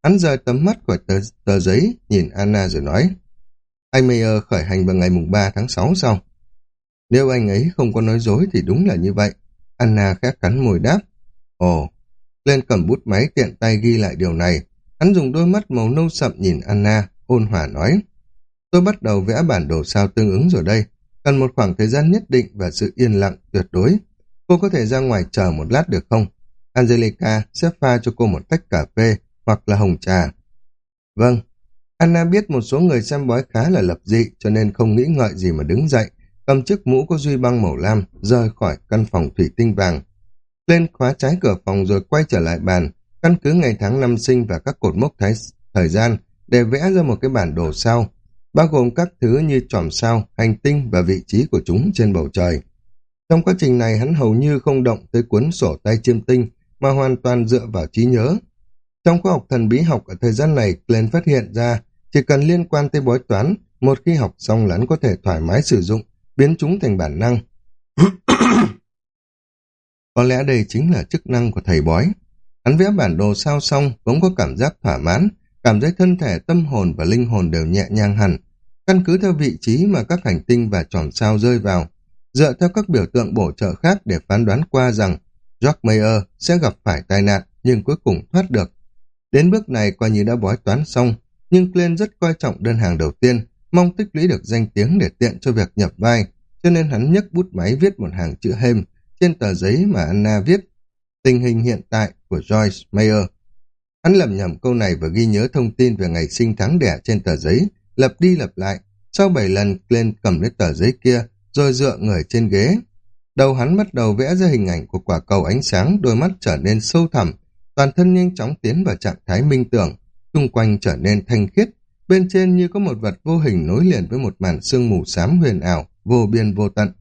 Hắn rời tấm mắt khỏi tờ, tờ giấy, nhìn Anna rồi nói, anh Mayer khởi hành vào ngày mùng 3 tháng 6 sau. Nếu anh ấy không có nói dối thì đúng là như vậy. Anna khẽ cắn môi đáp. Ồ, Glenn cầm bút máy tiện tay ghi lại điều này. Hắn dùng đôi mắt màu nâu sậm nhìn Anna, ôn hòa nói. Tôi bắt đầu vẽ bản đồ sao tương ứng rồi đây. Cần một khoảng thời gian nhất định và sự yên lặng tuyệt đối. Cô có thể ra ngoài chờ một lát được không? Angelica sẽ pha cho cô một tách cà phê hoặc là hồng trà. Vâng. Anna biết một số người xem bói khá là lập dị cho nên không nghĩ ngợi gì mà đứng dậy, cầm chiếc mũ có duy băng màu lam, rời khỏi căn phòng thủy tinh vàng. Lên khóa trái cửa phòng rồi quay trở lại bàn, căn cứ ngày tháng năm sinh và các cột mốc thái, thời gian để vẽ ra một cái bản đồ sau bao gồm các thứ như chòm sao, hành tinh và vị trí của chúng trên bầu trời. Trong quá trình này hắn hầu như không động tới cuốn sổ tay chiêm tinh mà hoàn toàn dựa vào trí nhớ. Trong khoa học thần bí học ở thời gian này, Glenn phát hiện ra chỉ cần liên quan tới bói toán, một khi học xong lắn hắn có thể thoải mái sử dụng, biến chúng thành bản năng. có lẽ đây chính là chức năng của thầy bói. Hắn vẽ bản đồ sao xong, cũng có cảm giác thỏa mãn, cảm thấy thân thể, tâm hồn và linh hồn đều nhẹ nhàng hẳn. Căn cứ theo vị trí mà các hành tinh và tròn sao rơi vào, dựa theo các biểu tượng bổ trợ khác để phán đoán qua rằng George Mayer sẽ gặp phải tai nạn nhưng cuối cùng thoát được. Đến bước này coi như đã bói toán xong, nhưng Glenn rất coi trọng đơn hàng đầu tiên, mong tích lũy được danh tiếng để tiện cho việc nhập vai, cho nên hắn nhấc bút máy viết một hàng chữ hêm trên tờ giấy mà Anna viết tình hình hiện tại của Joyce Mayer. Hắn lầm nhầm câu này và ghi nhớ thông tin về ngày sinh tháng đẻ trên tờ giấy, lập đi lập lại. Sau bảy lần, lên cầm lấy tờ giấy kia, rồi dựa người trên ghế. Đầu hắn bắt đầu vẽ ra hình ảnh của quả cầu ánh sáng, đôi mắt trở nên sâu thẳm, toàn thân nhanh chóng tiến vào trạng thái minh tưởng, xung quanh trở nên thanh khiết, bên trên như có một vật vô hình nối liền với một màn sương mù xám huyền ảo, vô biên vô tận.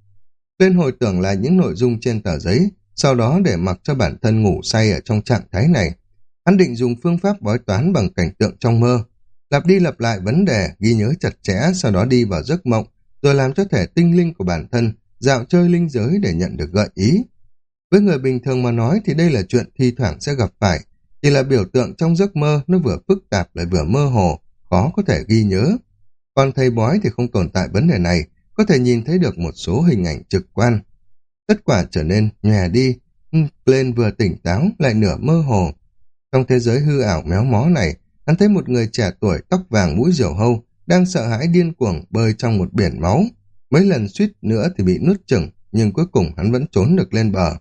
Lên hồi tưởng lại những nội dung trên tờ giấy, sau đó để mặc cho bản thân ngủ say ở trong trạng thái này. Hắn định dùng phương pháp bói toán bằng cảnh tượng trong mơ, lặp đi lặp lại vấn đề, ghi nhớ chặt chẽ, sau đó đi vào giấc mộng, rồi làm cho thể tinh linh của bản thân dạo chơi linh giới để nhận được gợi ý. Với người bình thường mà nói thì đây là chuyện thi thoảng sẽ gặp phải, chỉ là biểu tượng trong giấc mơ nó vừa phức tạp lại vừa mơ hồ, khó có thể ghi nhớ. Còn thầy bói thì không tồn tại vấn đề này, có thể nhìn thấy được một số hình ảnh trực quan. Tất quả trở nên nhòe đi, ừ, lên vừa tỉnh táo lại nửa mơ hồ. Trong thế giới hư ảo méo mó này, hắn thấy một người trẻ tuổi tóc vàng mũi diều hâu đang sợ hãi điên cuồng bơi trong một biển máu. Mấy lần suýt nữa thì bị nuốt chửng, nhưng cuối cùng hắn vẫn trốn được lên bờ.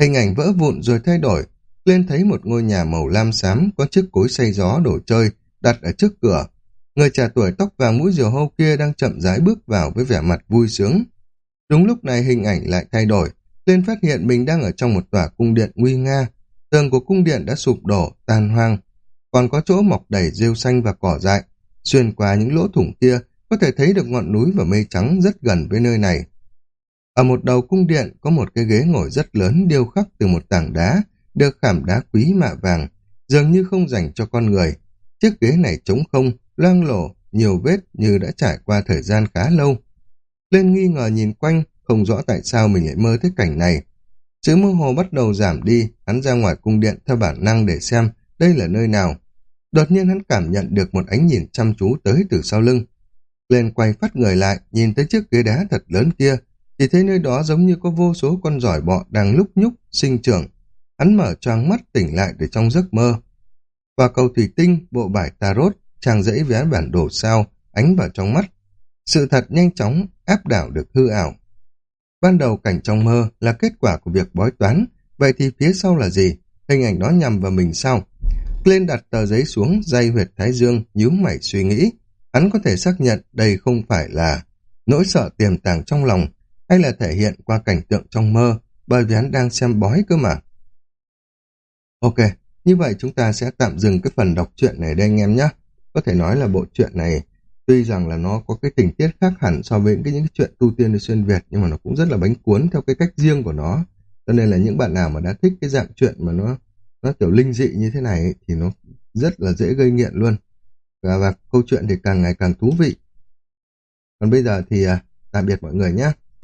Hình ảnh vỡ vụn rồi thay đổi, lên thấy một ngôi nhà màu lam xám có chiếc cối xay gió đồ chơi đặt ở trước cửa. Người trẻ tuổi tóc vàng mũi diều hâu kia đang chậm rãi bước vào với vẻ mặt vui sướng. Đúng lúc này hình ảnh lại thay đổi, lên phát hiện mình đang ở trong một tòa cung điện nguy nga. Tường của cung điện đã sụp đổ, tan hoang, còn có chỗ mọc đầy rêu xanh và cỏ dại. Xuyên qua những lỗ thủng kia, có thể thấy được ngọn núi và mây trắng rất gần với nơi này. Ở một đầu cung điện có một cái ghế ngồi rất lớn điêu khắc từ một tảng đá, được khảm đá quý mạ vàng, dường như không dành cho con người. Chiếc ghế này trống không, loang lổ, nhiều vết như đã trải qua thời gian khá lâu. Lên nghi ngờ nhìn quanh, không rõ tại sao mình lại mơ thấy cảnh này. Sự mơ hồ bắt đầu giảm đi, hắn ra ngoài cung điện theo bản năng để xem đây là nơi nào. Đột nhiên hắn cảm nhận được một ánh nhìn chăm chú tới từ sau lưng. Lên quay phát người lại, nhìn tới chiếc ghế đá thật lớn kia, chỉ thấy nơi đó giống như có vô số con giỏi bọ đang lúc nhúc, sinh trưởng. Hắn mở choang mắt tỉnh lại từ trong giấc mơ. Và cầu thủy tinh, bộ bài tarot, trang giấy vé bản đồ sao, ánh vào trong mắt. Sự thật nhanh chóng áp đảo được hư ảo. Ban đầu cảnh trong mơ là kết quả của việc bói toán, vậy thì phía sau là gì? Hình ảnh đó nhằm vào mình sao? Lên đặt tờ giấy xuống, dây huyệt thái dương, nhíu mày suy nghĩ. Hắn có thể xác nhận đây không phải là nỗi sợ tiềm tàng trong lòng, hay là thể hiện qua cảnh tượng trong mơ, bởi vì hắn đang xem bói cơ mà. Ok, như vậy chúng ta sẽ tạm dừng cái phần đọc truyện này đây anh em nhé. Có thể nói là bộ truyện này tuy rằng là nó có cái tình tiết khác hẳn so với cái những cái chuyện tu tiên xuyên Việt nhưng mà nó cũng rất là bánh cuốn theo cái cách riêng của nó. Cho nên là những bạn nào mà đã thích cái dạng chuyện mà nó nó kiểu linh dị như thế này ấy, thì nó rất là dễ gây nghiện luôn. Và, và câu chuyện thì càng ngày càng thú vị. Còn bây giờ thì à, tạm biệt mọi người nhé.